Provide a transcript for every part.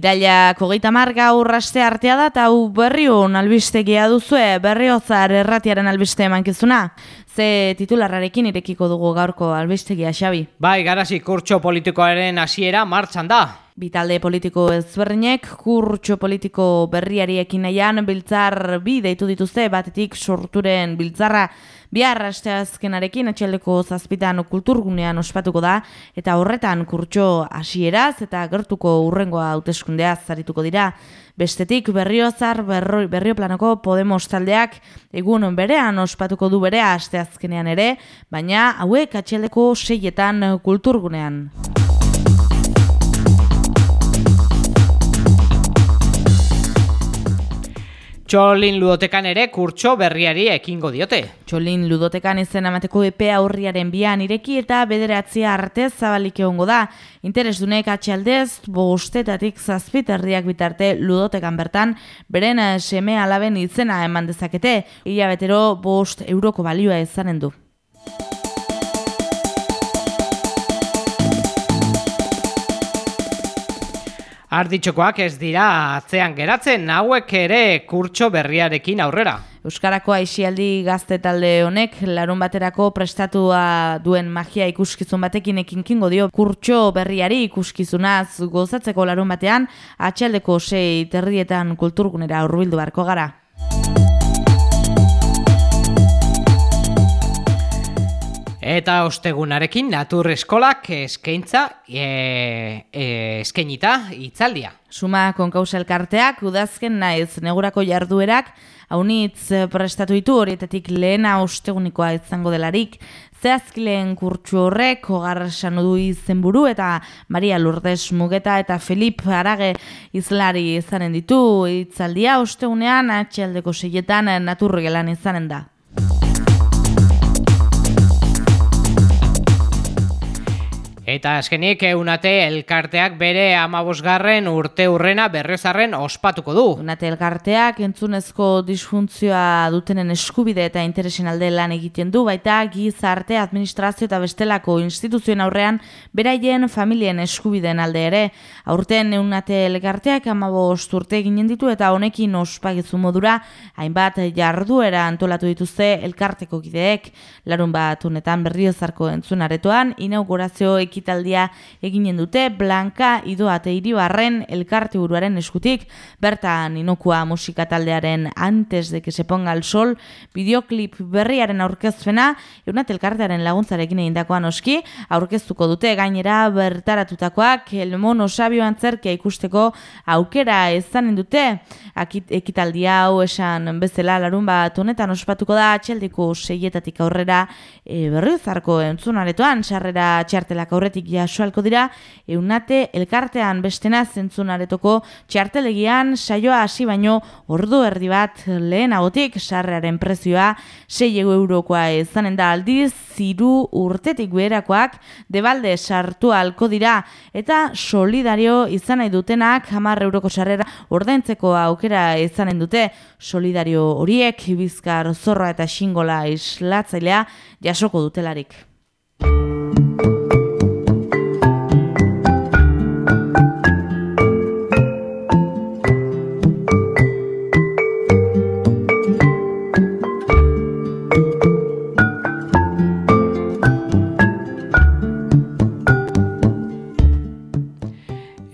Irailak hogeita mar gaur aste artea da eta hau berriun albistegia duzue berriozar erratiaren albiste emankizuna. Ze titularrarekin irekiko dugu gaurko albistegia xabi. Bai, garasi kurtso politikoaren hasiera martxan da. Bitalde politiko ezberdinek kurtso politiko berriari ekin nahian biltzar bi deitu dituzte batetik sorturen biltzarra bihar asteazkenarekin atxaldeko zazpitan kulturgunean ospatuko da eta horretan kurtso hasieraz eta gertuko urrengoa hauteskundea zarituko dira. Bestetik berriozar berro, berrioplanoko Podemos taldeak egun berean ospatuko du berea asteazkenean ere, baina hauek atxaldeko seietan kulturgunean. Txolin ludotekan ere kurtso berriari ekingo diote. Txolin ludotekan izen amateko epea aurriaren bian ireki eta bederatzia artez zabalik egongo da. Interesdunek atxaldez, bostetatik zazpit herriak bitarte ludotekan bertan, beren eh, seme alaben izena eman dezakete, hilabetero bost euroko balioa izanen du. Arditxokoak ez dira atzean geratzen, hauek ere kurtso berriarekin aurrera. Euskarako aixialdi gazte talde honek larun baterako prestatua duen magia ikuskizun batekin ekinkingo dio kurtso berriari ikuskizunaz gozatzeko larun batean atxaldeko sei terrietan kulturgunera urbildu barko gara. Eta ostegunarekin natur eskolak eskaintza e, e, eskainita itzaldia. Suma konkausa elkarteak udazken naiz negurako jarduerak haunitz prestatu ditu horietatik lehena ostegunikoa izango delarik. Zehazkileen kurtsu horrek hogar du izenburu eta Maria Lourdes Mugeta eta Felip Arage izlari izanen ditu itzaldia ostegunean atxaldeko seietan naturgelan izanen da. Eta azkenik eunate elkarteak bere amabosgarren urte urrena berrezarren ospatuko du. Eunate elkarteak entzunezko disfuntzioa dutenen eskubide eta interesen alde lan egiten du, baita gizarte, administrazio eta bestelako instituzioen aurrean beraien familien eskubideen alde ere. Aurten eunate elkarteak amabost urte ginen ditu eta honekin ospagizu modura hainbat jarduera antolatu dituzte elkarteko gideek. Larun bat unetan berriozarko entzunaretoan, inaugurazio ekitzen ekitaldia eginen dute Blanka Idoate Iribarren elkarte buruaren eskutik. Bertan inokua musika taldearen antes de que se ponga el sol videoclip berriaren aurkezpena eunat elkartearen laguntzarekin egindakoan oski. Aurkeztuko dute gainera bertaratutakoak el mono sabio antzerkia ikusteko aukera ezanen dute. Ekitaldia hau esan bezala larun bat honetan ospatuko da atxeldiko seietatik aurrera e, berriozarko entzunaretoan sarrera txartelak aurre aurretik jasoalko dira, eunate elkartean bestena zentzunaretoko txartelegian saioa hasi baino ordu erdi bat lehen agotik sarrearen prezioa 6 eurokoa ezanen da aldiz, ziru urtetik beherakoak debalde sartu alko dira eta solidario izan nahi dutenak hamar euroko sarrera ordaintzeko aukera izanen dute solidario horiek bizkar zorra eta xingola islatzailea jasoko dutelarik.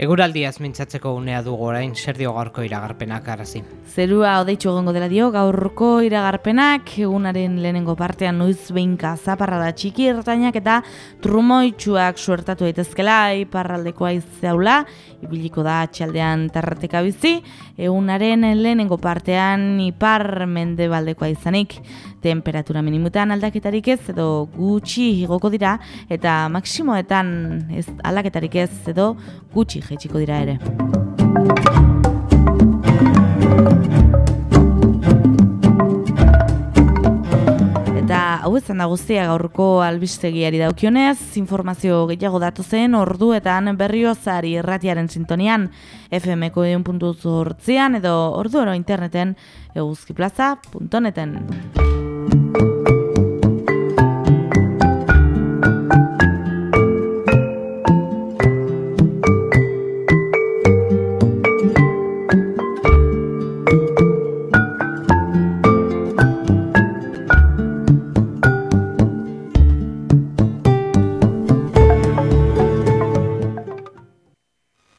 Eguraldiaz mintzatzeko unea dugu orain, zer dio gaurko iragarpenak arazi. Zerua odeitxu egongo dela dio, gaurko iragarpenak, egunaren lehenengo partean nuiz behinka zaparra da txiki ertainak eta trumoitxuak suertatu daitezkela iparraldeko aizaula, ibiliko da txaldean tarrateka bizi, egunaren lehenengo partean ipar mende baldekoa izanik, temperatura minimutan aldaketarik ez edo gutxi igoko dira eta maksimoetan ez aldaketarik ez edo gutxi jaitsiko dira ere. Eta hau ezan da guztia gaurko albistegiari daukionez, informazio gehiago datu zen orduetan berriozari erratiaren sintonian FMko puntu edo ordu oro interneten eguzkiplaza.neten. Thank you.